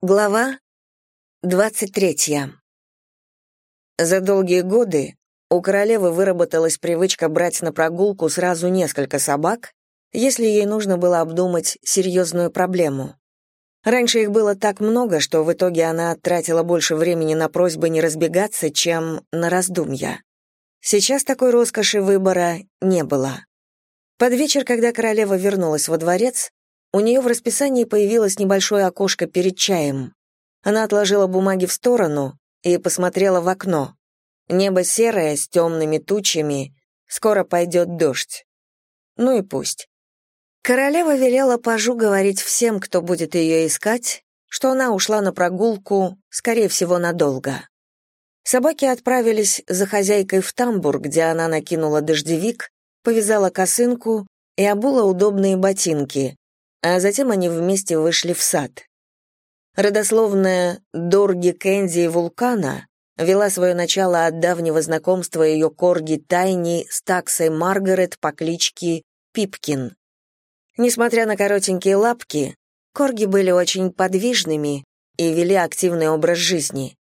Глава 23. За долгие годы у королевы выработалась привычка брать на прогулку сразу несколько собак, если ей нужно было обдумать серьезную проблему. Раньше их было так много, что в итоге она тратила больше времени на просьбы не разбегаться, чем на раздумья. Сейчас такой роскоши выбора не было. Под вечер, когда королева вернулась во дворец, у нее в расписании появилось небольшое окошко перед чаем. Она отложила бумаги в сторону и посмотрела в окно. Небо серое, с темными тучами. Скоро пойдет дождь. Ну и пусть. Королева велела пажу говорить всем, кто будет ее искать, что она ушла на прогулку, скорее всего, надолго. Собаки отправились за хозяйкой в тамбур, где она накинула дождевик, повязала косынку и обула удобные ботинки, а затем они вместе вышли в сад. Родословная Дорги Кэнди Вулкана вела свое начало от давнего знакомства ее корги Тайни с таксой Маргарет по кличке Пипкин. Несмотря на коротенькие лапки, корги были очень подвижными и вели активный образ жизни.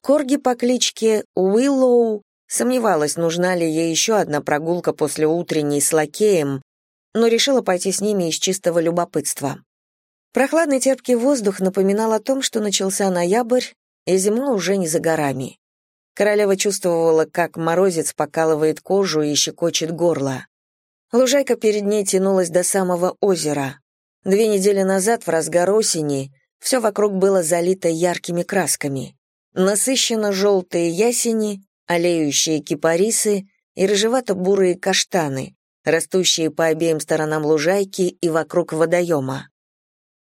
Корги по кличке Уиллоу сомневалась, нужна ли ей еще одна прогулка после утренней с лакеем, но решила пойти с ними из чистого любопытства. Прохладный терпкий воздух напоминал о том, что начался ноябрь, и зима уже не за горами. Королева чувствовала, как морозец покалывает кожу и щекочет горло. Лужайка перед ней тянулась до самого озера. Две недели назад, в разгар осени, все вокруг было залито яркими красками. Насыщенно желтые ясени, олеющие кипарисы и рыжевато-бурые каштаны, растущие по обеим сторонам лужайки и вокруг водоема.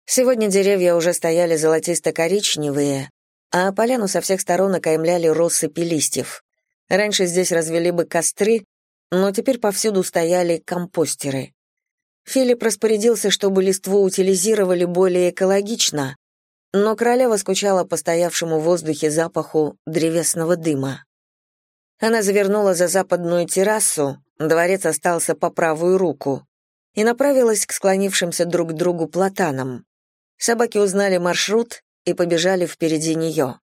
Сегодня деревья уже стояли золотисто-коричневые, а поляну со всех сторон окаймляли россыпи листьев. Раньше здесь развели бы костры, но теперь повсюду стояли компостеры. Филипп распорядился, чтобы листву утилизировали более экологично, но королева скучала по стоявшему в воздухе запаху древесного дыма. Она завернула за западную террасу, дворец остался по правую руку, и направилась к склонившимся друг к другу платанам. Собаки узнали маршрут и побежали впереди нее.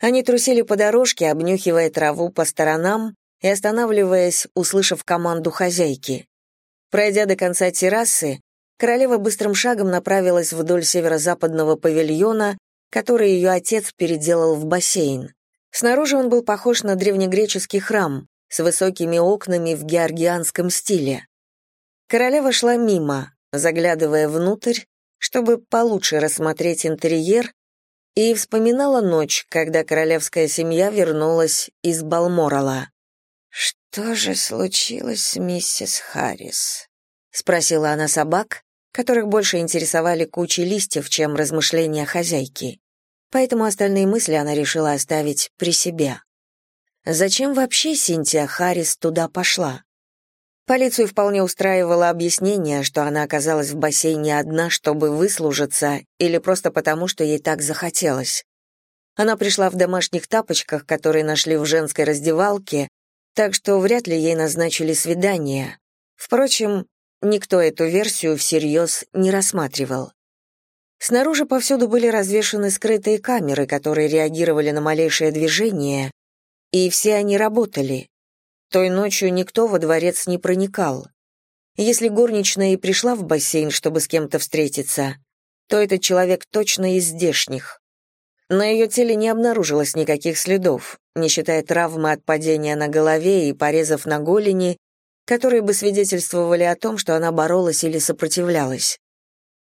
Они трусили по дорожке, обнюхивая траву по сторонам и останавливаясь, услышав команду хозяйки. Пройдя до конца террасы, королева быстрым шагом направилась вдоль северо-западного павильона, который ее отец переделал в бассейн. Снаружи он был похож на древнегреческий храм с высокими окнами в георгианском стиле. Королева шла мимо, заглядывая внутрь, чтобы получше рассмотреть интерьер, и вспоминала ночь, когда королевская семья вернулась из Балморала. «Что же случилось с миссис Харрис?» — спросила она собак, которых больше интересовали кучи листьев, чем размышления хозяйки поэтому остальные мысли она решила оставить при себе. Зачем вообще Синтия Харрис туда пошла? Полицию вполне устраивало объяснение, что она оказалась в бассейне одна, чтобы выслужиться, или просто потому, что ей так захотелось. Она пришла в домашних тапочках, которые нашли в женской раздевалке, так что вряд ли ей назначили свидание. Впрочем, никто эту версию всерьез не рассматривал. Снаружи повсюду были развешаны скрытые камеры, которые реагировали на малейшее движение, и все они работали. Той ночью никто во дворец не проникал. Если горничная и пришла в бассейн, чтобы с кем-то встретиться, то этот человек точно из здешних. На ее теле не обнаружилось никаких следов, не считая травмы от падения на голове и порезов на голени, которые бы свидетельствовали о том, что она боролась или сопротивлялась.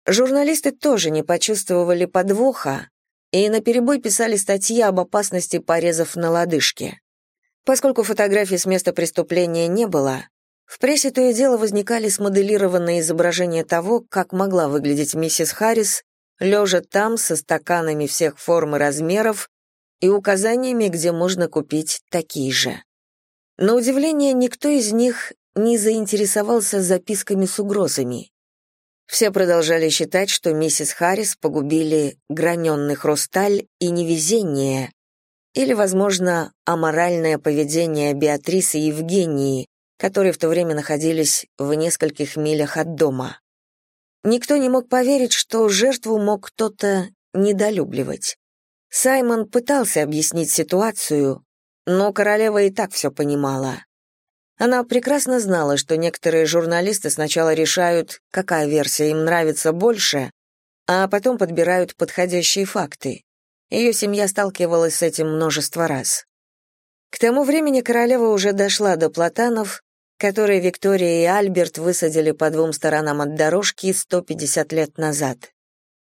Журналисты тоже не почувствовали подвоха и наперебой писали статьи об опасности порезов на лодыжке. Поскольку фотографий с места преступления не было, в прессе то и дело возникали смоделированные изображения того, как могла выглядеть миссис Харрис, лежа там со стаканами всех форм и размеров и указаниями, где можно купить такие же. На удивление, никто из них не заинтересовался записками с угрозами. Все продолжали считать, что миссис Харрис погубили граненный хрусталь и невезение, или, возможно, аморальное поведение Беатрисы и Евгении, которые в то время находились в нескольких милях от дома. Никто не мог поверить, что жертву мог кто-то недолюбливать. Саймон пытался объяснить ситуацию, но королева и так все понимала. Она прекрасно знала, что некоторые журналисты сначала решают, какая версия им нравится больше, а потом подбирают подходящие факты. Ее семья сталкивалась с этим множество раз. К тому времени королева уже дошла до платанов, которые Виктория и Альберт высадили по двум сторонам от дорожки 150 лет назад.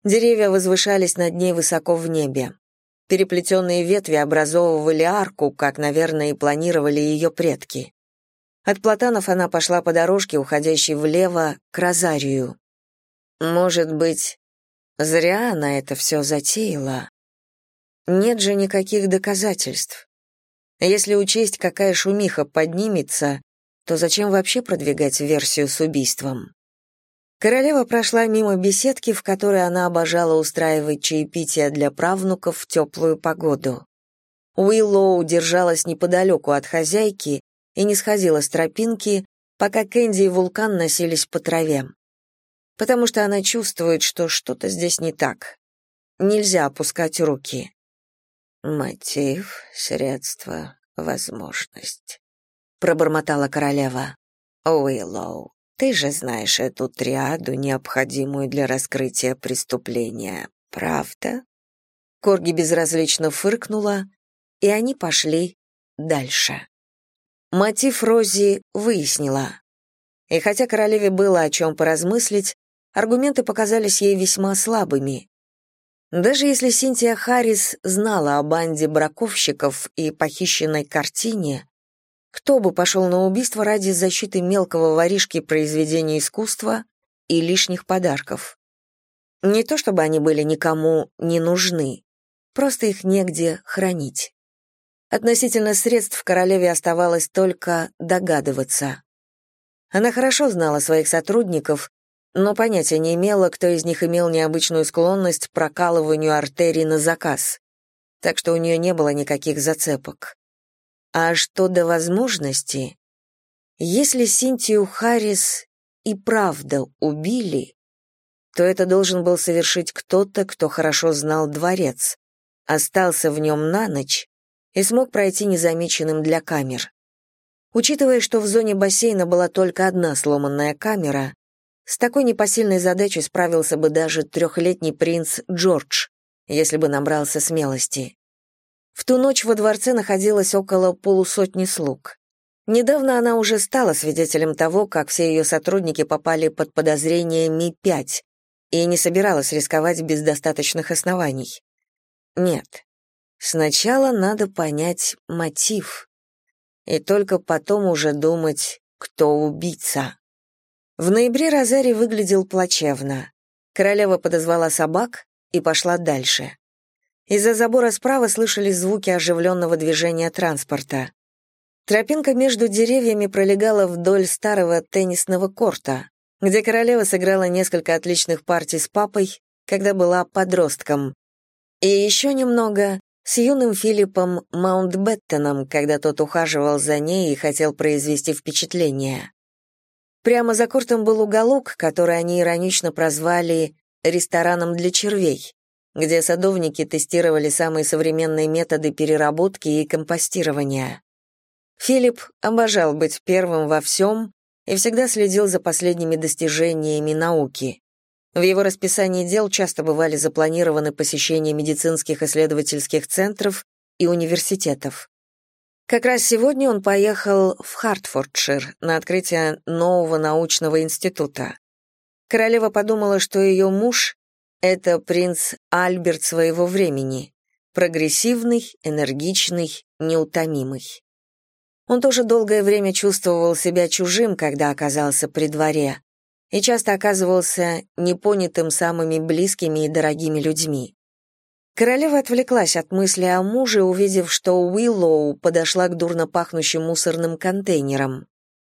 Деревья возвышались над ней высоко в небе. Переплетенные ветви образовывали арку, как, наверное, и планировали ее предки. От платанов она пошла по дорожке, уходящей влево, к розарию. Может быть, зря она это все затеяла. Нет же никаких доказательств. Если учесть, какая шумиха поднимется, то зачем вообще продвигать версию с убийством? Королева прошла мимо беседки, в которой она обожала устраивать чаепитие для правнуков в теплую погоду. Уиллоу держалась неподалеку от хозяйки и не сходила с тропинки, пока Кэнди и Вулкан носились по траве. Потому что она чувствует, что что-то здесь не так. Нельзя опускать руки. «Мотив, средство, возможность», — пробормотала королева. «Уиллоу, ты же знаешь эту триаду, необходимую для раскрытия преступления, правда?» Корги безразлично фыркнула, и они пошли дальше. Мотив Рози выяснила. И хотя королеве было о чем поразмыслить, аргументы показались ей весьма слабыми. Даже если Синтия Харрис знала о банде браковщиков и похищенной картине, кто бы пошел на убийство ради защиты мелкого воришки произведения искусства и лишних подарков? Не то чтобы они были никому не нужны, просто их негде хранить. Относительно средств королеве оставалось только догадываться. Она хорошо знала своих сотрудников, но понятия не имела, кто из них имел необычную склонность к прокалыванию артерий на заказ, так что у нее не было никаких зацепок. А что до возможности, если Синтию Харрис и правда убили, то это должен был совершить кто-то, кто хорошо знал дворец, остался в нем на ночь и смог пройти незамеченным для камер. Учитывая, что в зоне бассейна была только одна сломанная камера, с такой непосильной задачей справился бы даже трехлетний принц Джордж, если бы набрался смелости. В ту ночь во дворце находилось около полусотни слуг. Недавно она уже стала свидетелем того, как все ее сотрудники попали под подозрение Ми-5 и не собиралась рисковать без достаточных оснований. Нет, Сначала надо понять мотив, и только потом уже думать, кто убийца. В ноябре Розари выглядел плачевно. Королева подозвала собак и пошла дальше. Из-за забора справа слышались звуки оживленного движения транспорта. Тропинка между деревьями пролегала вдоль старого теннисного корта, где королева сыграла несколько отличных партий с папой, когда была подростком. И еще немного с юным Филиппом Маунтбеттеном, когда тот ухаживал за ней и хотел произвести впечатление. Прямо за кортом был уголок, который они иронично прозвали «рестораном для червей», где садовники тестировали самые современные методы переработки и компостирования. Филипп обожал быть первым во всем и всегда следил за последними достижениями науки. В его расписании дел часто бывали запланированы посещения медицинских исследовательских центров и университетов. Как раз сегодня он поехал в Хартфордшир на открытие нового научного института. Королева подумала, что ее муж — это принц Альберт своего времени, прогрессивный, энергичный, неутомимый. Он тоже долгое время чувствовал себя чужим, когда оказался при дворе, и часто оказывался непонятым самыми близкими и дорогими людьми. Королева отвлеклась от мысли о муже, увидев, что Уиллоу подошла к дурно пахнущим мусорным контейнерам.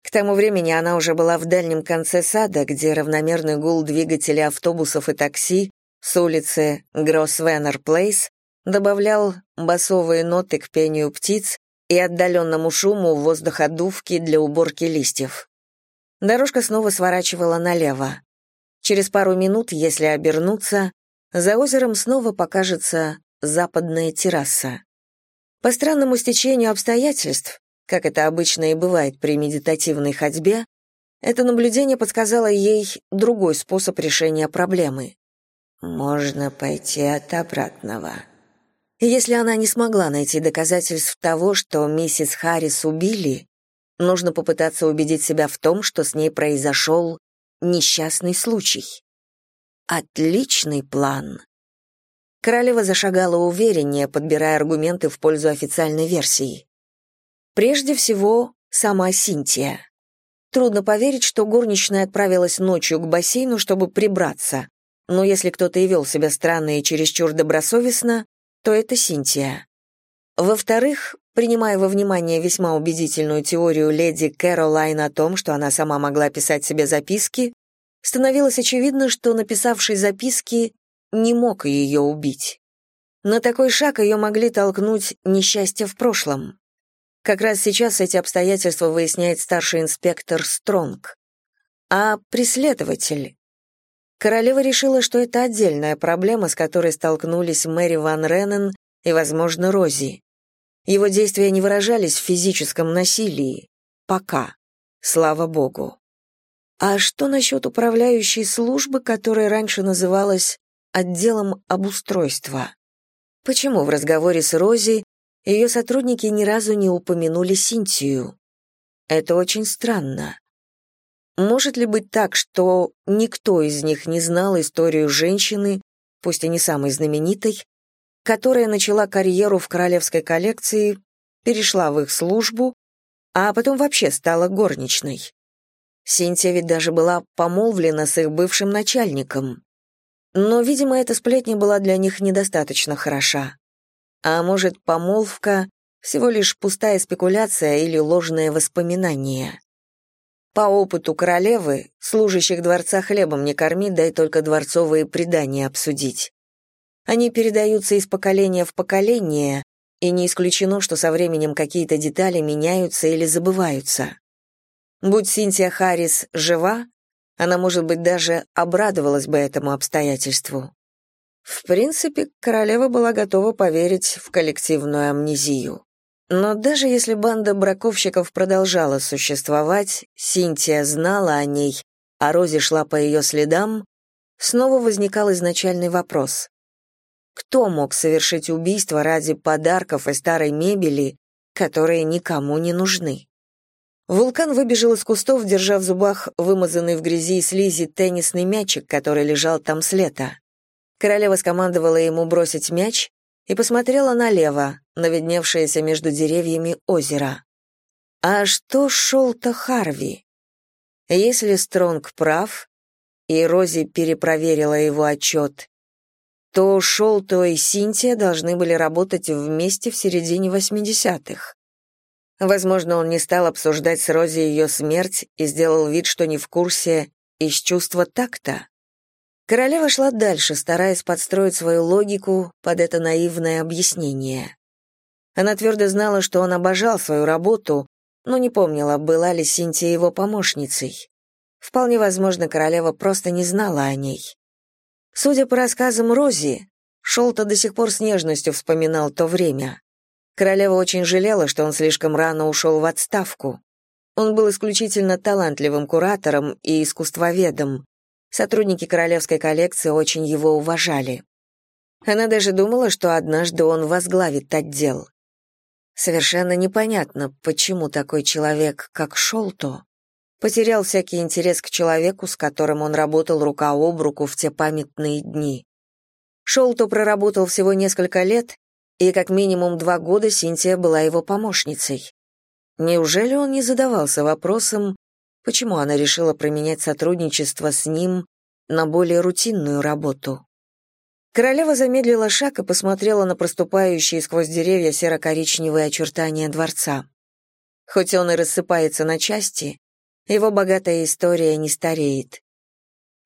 К тому времени она уже была в дальнем конце сада, где равномерный гул двигателей автобусов и такси с улицы Гроссвеннер Плейс добавлял басовые ноты к пению птиц и отдаленному шуму воздуходувки для уборки листьев. Дорожка снова сворачивала налево. Через пару минут, если обернуться, За озером снова покажется западная терраса. По странному стечению обстоятельств, как это обычно и бывает при медитативной ходьбе, это наблюдение подсказало ей другой способ решения проблемы. «Можно пойти от обратного». Если она не смогла найти доказательств того, что миссис Харрис убили, нужно попытаться убедить себя в том, что с ней произошел несчастный случай. Отличный план. Королева зашагала увереннее, подбирая аргументы в пользу официальной версии. Прежде всего, сама Синтия. Трудно поверить, что горничная отправилась ночью к бассейну, чтобы прибраться. Но если кто-то и вел себя странно и чересчур добросовестно, то это Синтия. Во-вторых, принимая во внимание весьма убедительную теорию леди Кэролайн о том, что она сама могла писать себе записки, становилось очевидно, что написавший записки не мог ее убить. На такой шаг ее могли толкнуть несчастье в прошлом. Как раз сейчас эти обстоятельства выясняет старший инспектор Стронг. А преследователь? Королева решила, что это отдельная проблема, с которой столкнулись Мэри Ван Реннен и, возможно, Рози. Его действия не выражались в физическом насилии. Пока. Слава богу. А что насчет управляющей службы, которая раньше называлась отделом обустройства? Почему в разговоре с Рози ее сотрудники ни разу не упомянули Синтию. Это очень странно. Может ли быть так, что никто из них не знал историю женщины, пусть и не самой знаменитой, которая начала карьеру в королевской коллекции, перешла в их службу, а потом вообще стала горничной? Синтия ведь даже была помолвлена с их бывшим начальником. Но, видимо, эта сплетня была для них недостаточно хороша. А может, помолвка — всего лишь пустая спекуляция или ложное воспоминание? По опыту королевы, служащих дворца хлебом не корми, дай только дворцовые предания обсудить. Они передаются из поколения в поколение, и не исключено, что со временем какие-то детали меняются или забываются. Будь Синтия Харрис жива, она, может быть, даже обрадовалась бы этому обстоятельству. В принципе, королева была готова поверить в коллективную амнезию. Но даже если банда браковщиков продолжала существовать, Синтия знала о ней, а Рози шла по ее следам, снова возникал изначальный вопрос. Кто мог совершить убийство ради подарков и старой мебели, которые никому не нужны? Вулкан выбежал из кустов, держа в зубах вымазанный в грязи и слизи теннисный мячик, который лежал там с лета. Королева скомандовала ему бросить мяч и посмотрела налево, на видневшееся между деревьями озеро. А что шел-то Харви? Если Стронг прав, и Рози перепроверила его отчет, то Шолто и Синтия должны были работать вместе в середине 80-х. Возможно, он не стал обсуждать с Рози ее смерть и сделал вид, что не в курсе из чувства такта. Королева шла дальше, стараясь подстроить свою логику под это наивное объяснение. Она твердо знала, что он обожал свою работу, но не помнила, была ли Синтия его помощницей. Вполне возможно, королева просто не знала о ней. Судя по рассказам Рози, Шолта до сих пор с нежностью вспоминал то время. Королева очень жалела, что он слишком рано ушел в отставку. Он был исключительно талантливым куратором и искусствоведом, Сотрудники королевской коллекции очень его уважали. Она даже думала, что однажды он возглавит отдел. Совершенно непонятно, почему такой человек, как Шолто, потерял всякий интерес к человеку, с которым он работал рука об руку в те памятные дни. Шолто проработал всего несколько лет, и как минимум два года Синтия была его помощницей. Неужели он не задавался вопросом, почему она решила променять сотрудничество с ним на более рутинную работу. Королева замедлила шаг и посмотрела на проступающие сквозь деревья серо-коричневые очертания дворца. Хоть он и рассыпается на части, его богатая история не стареет.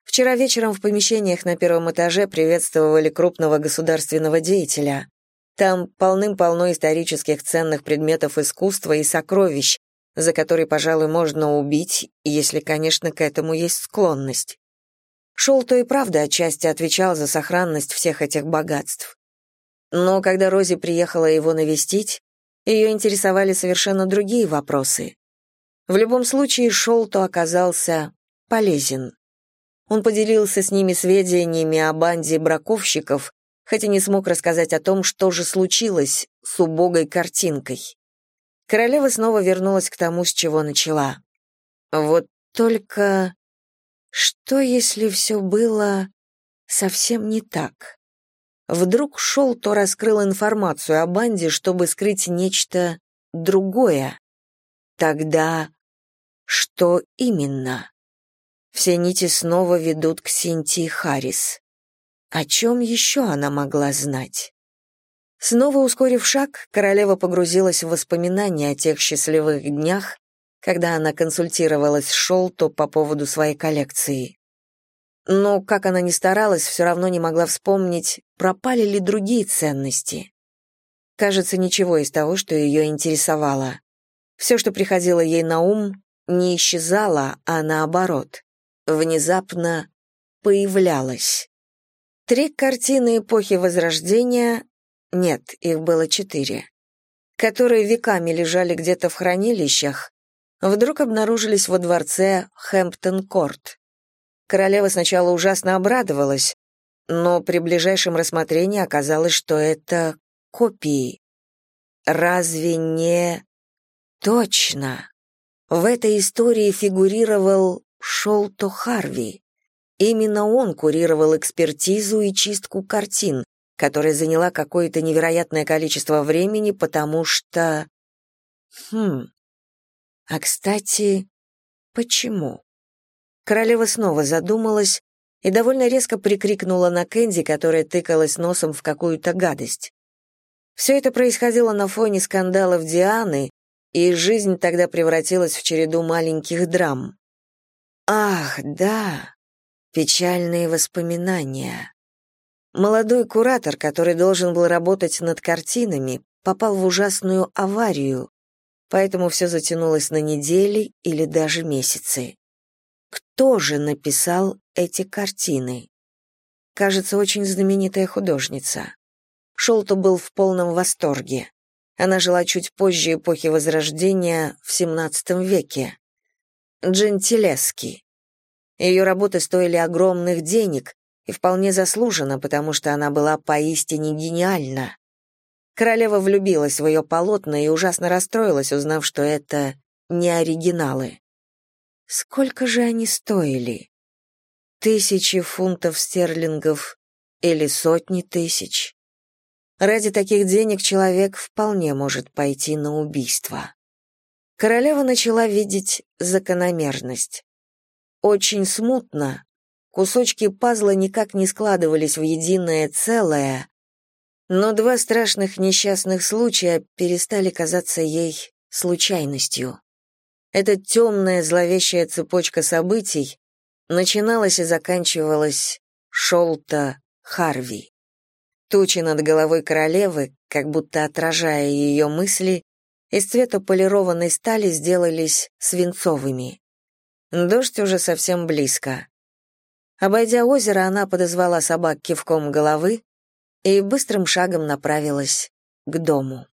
Вчера вечером в помещениях на первом этаже приветствовали крупного государственного деятеля. Там полным-полно исторических ценных предметов искусства и сокровищ, за который, пожалуй, можно убить, если, конечно, к этому есть склонность. Шолто и правда отчасти отвечал за сохранность всех этих богатств. Но когда Рози приехала его навестить, ее интересовали совершенно другие вопросы. В любом случае, Шолто оказался полезен. Он поделился с ними сведениями о банде браковщиков, хотя не смог рассказать о том, что же случилось с убогой картинкой. Королева снова вернулась к тому, с чего начала. Вот только... Что, если все было совсем не так? Вдруг шел, то раскрыл информацию о банде, чтобы скрыть нечто другое. Тогда что именно? Все нити снова ведут к Синтии Харрис. О чем еще она могла знать? Снова ускорив шаг, королева погрузилась в воспоминания о тех счастливых днях, когда она консультировалась с Шолто по поводу своей коллекции. Но, как она ни старалась, все равно не могла вспомнить, пропали ли другие ценности. Кажется, ничего из того, что ее интересовало. Все, что приходило ей на ум, не исчезало, а наоборот, внезапно появлялось. Три картины эпохи Возрождения, нет, их было четыре, которые веками лежали где-то в хранилищах, вдруг обнаружились во дворце Хэмптон-Корт. Королева сначала ужасно обрадовалась, но при ближайшем рассмотрении оказалось, что это копии. Разве не... Точно. В этой истории фигурировал Шолто Харви. Именно он курировал экспертизу и чистку картин, которая заняла какое-то невероятное количество времени, потому что... Хм... А, кстати, почему? Королева снова задумалась и довольно резко прикрикнула на Кэнди, которая тыкалась носом в какую-то гадость. Все это происходило на фоне скандалов Дианы, и жизнь тогда превратилась в череду маленьких драм. Ах, да, печальные воспоминания. Молодой куратор, который должен был работать над картинами, попал в ужасную аварию, поэтому все затянулось на недели или даже месяцы. Кто же написал эти картины? Кажется, очень знаменитая художница. Шолто был в полном восторге. Она жила чуть позже эпохи Возрождения, в XVII веке. Джентилески. Ее работы стоили огромных денег, и вполне заслуженно, потому что она была поистине гениальна. Королева влюбилась в ее полотна и ужасно расстроилась, узнав, что это не оригиналы. Сколько же они стоили? Тысячи фунтов стерлингов или сотни тысяч? Ради таких денег человек вполне может пойти на убийство. Королева начала видеть закономерность. Очень смутно, Кусочки пазла никак не складывались в единое целое, но два страшных несчастных случая перестали казаться ей случайностью. Эта темная зловещая цепочка событий начиналась и заканчивалась Шолта Харви. Тучи над головой королевы, как будто отражая ее мысли, из цвета полированной стали сделались свинцовыми. Дождь уже совсем близко. Обойдя озеро, она подозвала собак кивком головы и быстрым шагом направилась к дому.